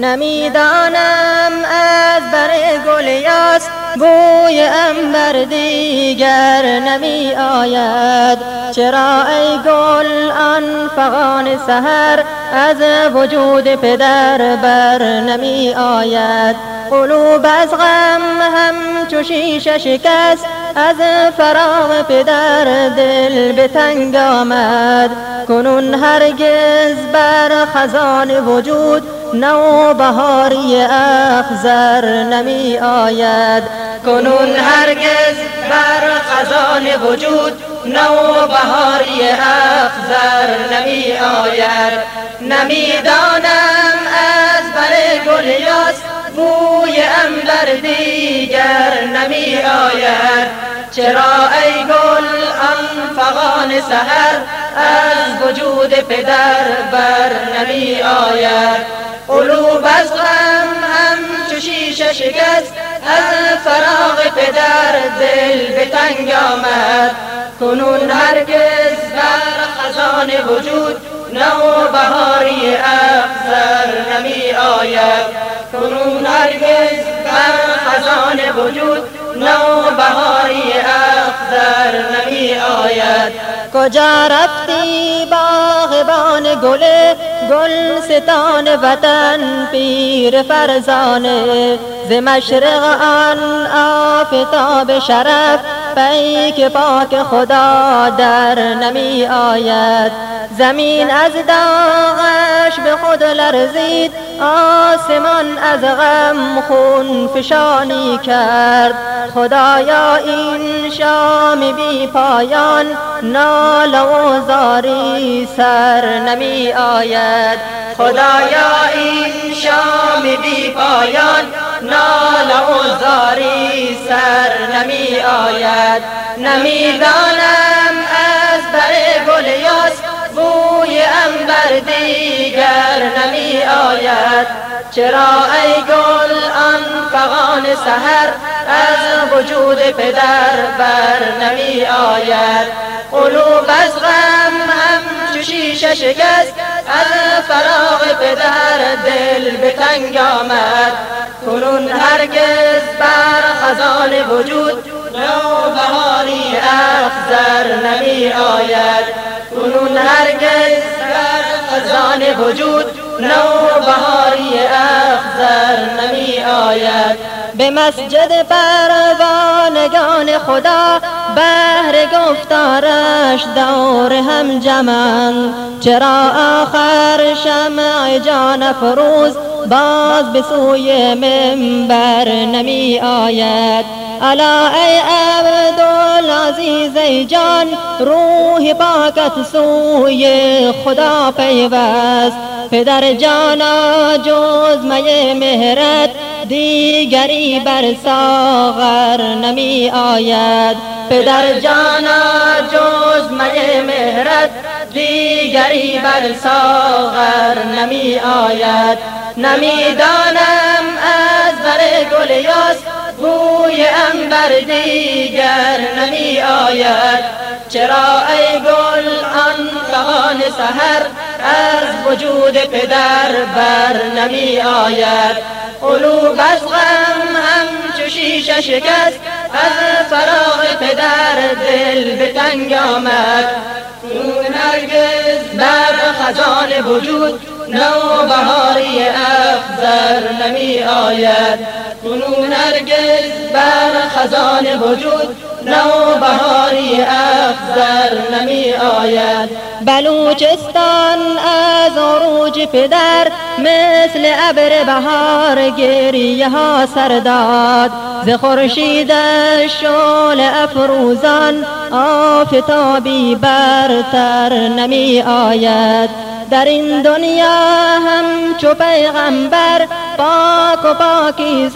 نمی‌دانم از بر گل یاس بوی انبر دیگر نمی آید چرا ای گل آن فغان سهر از وجود پدر بر نمی آید قلوب از غم هم شیشه شکست از فراغ پدر دل به تنگ آمد. کنون هرگز بر خزان وجود نو بهاری اخزر نمی آید. کنون هرگز بر خزان وجود نو بهاری اخزر نمی آید. نمی‌دانم از بر گل یاس بوی انبر دیگر نمی آید. چرا ای گل آن فغان سهر از وجود پدر بر نمی آید؟ قلوب از غم هم چو شیشه شکست از فراغ پدر دل به تنگ آمد. کنون هرگز بر خزان وجود نو بهاری افزر نمی آید. کنون هرگز بر خزان وجود نو بهاری اخضر نمی آید. کجا رفتی باغبان گل گل ستان وطن پیر فرزانه؟ ز مشرق آن آفتاب شرف پیک پاک خدا در نمی آید. زمین از داغش به خود لرزید آسمان از غم خون فشانی کرد. خدایا این شام بی پایان نال و زاری سر نمی آید. خدایا این شام بی پایان نال و زاری سر نمی آید. نمی‌دانم از بر گل یاس بوی انبر دیگر نمی آید. چرا ای گل آن فغان سهر از وجود پدر بر نمی آید؟ قلوب از غم چو شیشه شکست از فراغ پدر دل به تنگ آمد. کنون هرگز بر خزان وجود نو بهاری افزر نمی آید. کنون هرگز در خزان وجود نو بهاری اخزر نمی آید. به مسجد پروانگان خدا بهر گفتارش دور هم جمن. چرا آخر شمع جان فروز باز به سوی منبر نمی آید. الا ای عزیز جان روح پاکت سوی خدا پیوست. پدر جانا جز مهرت دیگری بر ساغر نمی آید. پدر جانا جز می مهرت دیگری بر ساغر نمی آید. نمی‌دانم از بر گل یاس بوی انبر دیگر نمی آید. چرا ای گل آن فغان سهر از وجود پدر بر نمی آید. قلوب از غم هم شیشه شکست از فراغ پدر دل به تنگ آمد. هرگز بر خزان وجود نو بهاری افزر نمی آید. کنون هرگز بر خزان وجود نو بهاری افزر نمی آید. بلوچستان از عروج پدر مثل ابر بهار گریه ها سرداد ز خورشید شول افروزان آفتابی برتر نمی آید. در این دنیا هم چو پیغمبر پاک و پاکیز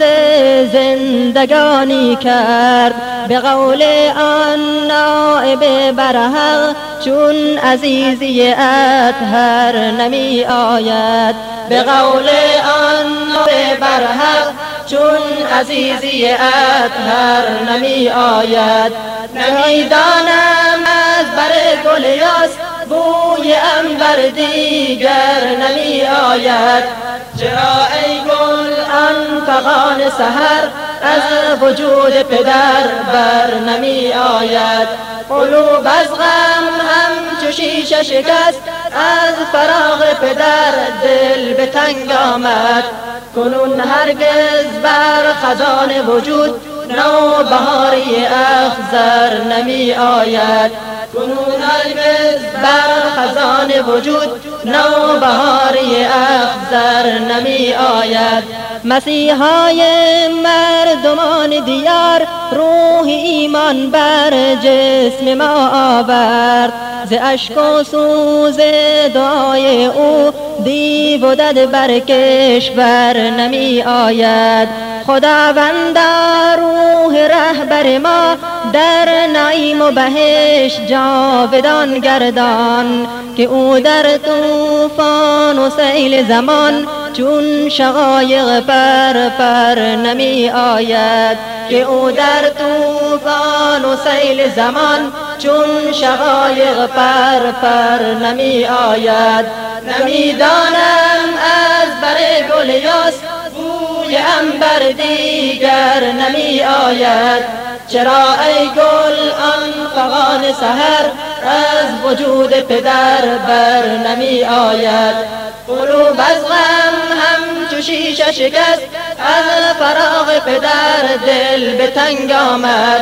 زندگانی کرد. به قول آن نائب برحق چون عزیزی اطهر نمی آید. به قول آن نائب برحق چون عزیزی اطهر نمی آید. نمی‌دانم از بر گل یاس بوی انبر دیگر نمی آید. چرا ای فغان سهر از وجود پدر بر نمی آید؟ قلوب از غم هم شیشه شکست از فراغ پدر دل به تنگ آمد. کنون هرگز بر خزان وجود نو بهاری اخزر نمی آید. کنون هرگز بر خزان وجود نو بهاری اخزر نمی آید. مسیحای مردمان دیار روح ایمان بر جسم ما آورد. ز اشک و سوز دعای او دیو و دد بر کشور نمی آید. خداوند روح رهبر ما در نعیم و بهش جاودان گردان که او در طوفان و سیل زمان چون شقایق پر پر نمی آید. که او در طوفان و سیل زمان چون شقایق پر پر نمی آید. نمی‌دانم از بر گل یاس بوی انبر دیگر نمی آید. چرا ای گل آن فغان سهر از وجود پدر بر نمی آید؟ قلوب از غم هم چو شیشه شکست از فراغ پدر دل به تنگ آمد.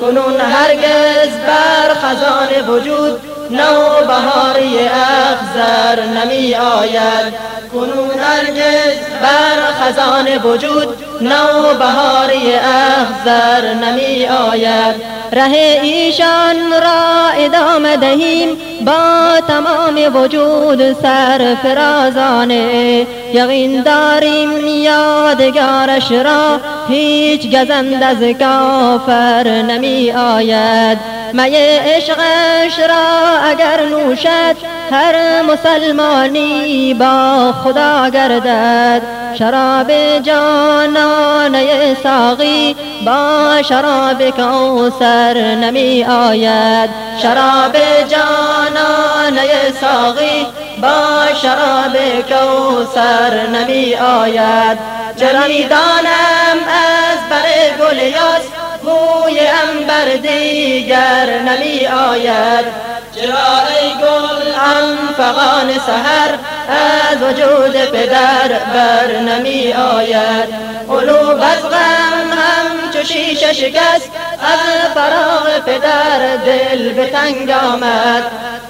کنون هرگز بر خزان وجود نو بهاری اخزر نمی آید. کنون هرگز بر خزان وجود نو بهاری اخزر نمی آید. ره ایشان را ادامه دهیم با تمام وجود سر فرازانه یقین داریم یادگارش را هیچ گزند از کافر نمی آید. می عشقش را اگر نوشد هر مسلمانی با خدا گردد. شراب جانانه ساقی با شراب کوسر نمی آید. شراب جانانه ساقی با شراب کوسر نمی آید. دانم از بر گل یاس موی انبر دیگر نمی آید. چرا ای گل آن فغان سهر از وجود پدر بر نمی آید؟ قلوب از غم هم چو شیشه شکست از فراغ پدر دل به تنگ آمد.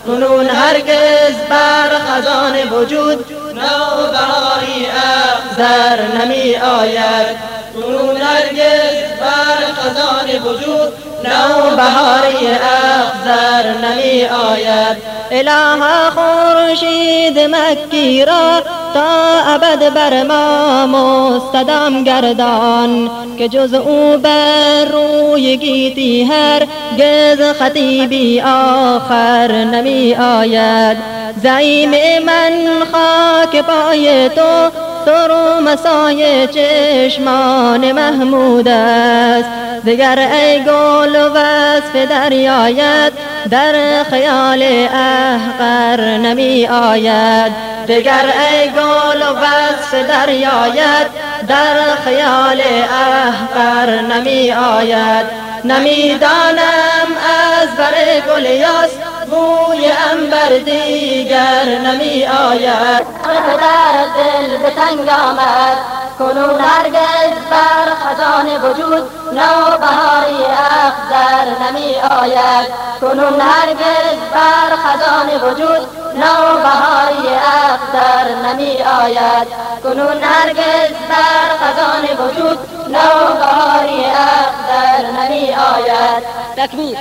کنون هرگز بر خزان وجود نو بهاری اخزر نمی آید. کنون هرگز خزان وجود نو بهاری اخزر نمی آید. اله خورشید مکی را تا ابد بر ما مستدام گردان که جز او بر روی گیتی هر گز خطیبی آخر نمی آید. زعیم من خاک پای تو سر و مسای چشمان محمود است. دگر ای گل و وصف دریایت در خیال احقر نمی آید. دگر ای گل و وصف دریایت در خیال احقر نمی آید. نمی‌دانم از بر گل یاس. بوی انبر دیگر نمی آید. در دل به تنگ آمد. کنون هرگز بر خزان وجود نو بهاری اخزر نمی آید. کنون هرگز بر خزان وجود نو بهاری اخزر نمی آید. کنون هرگز بر خزان وجود نو بهاری اخزر نمی آید. تکبیر.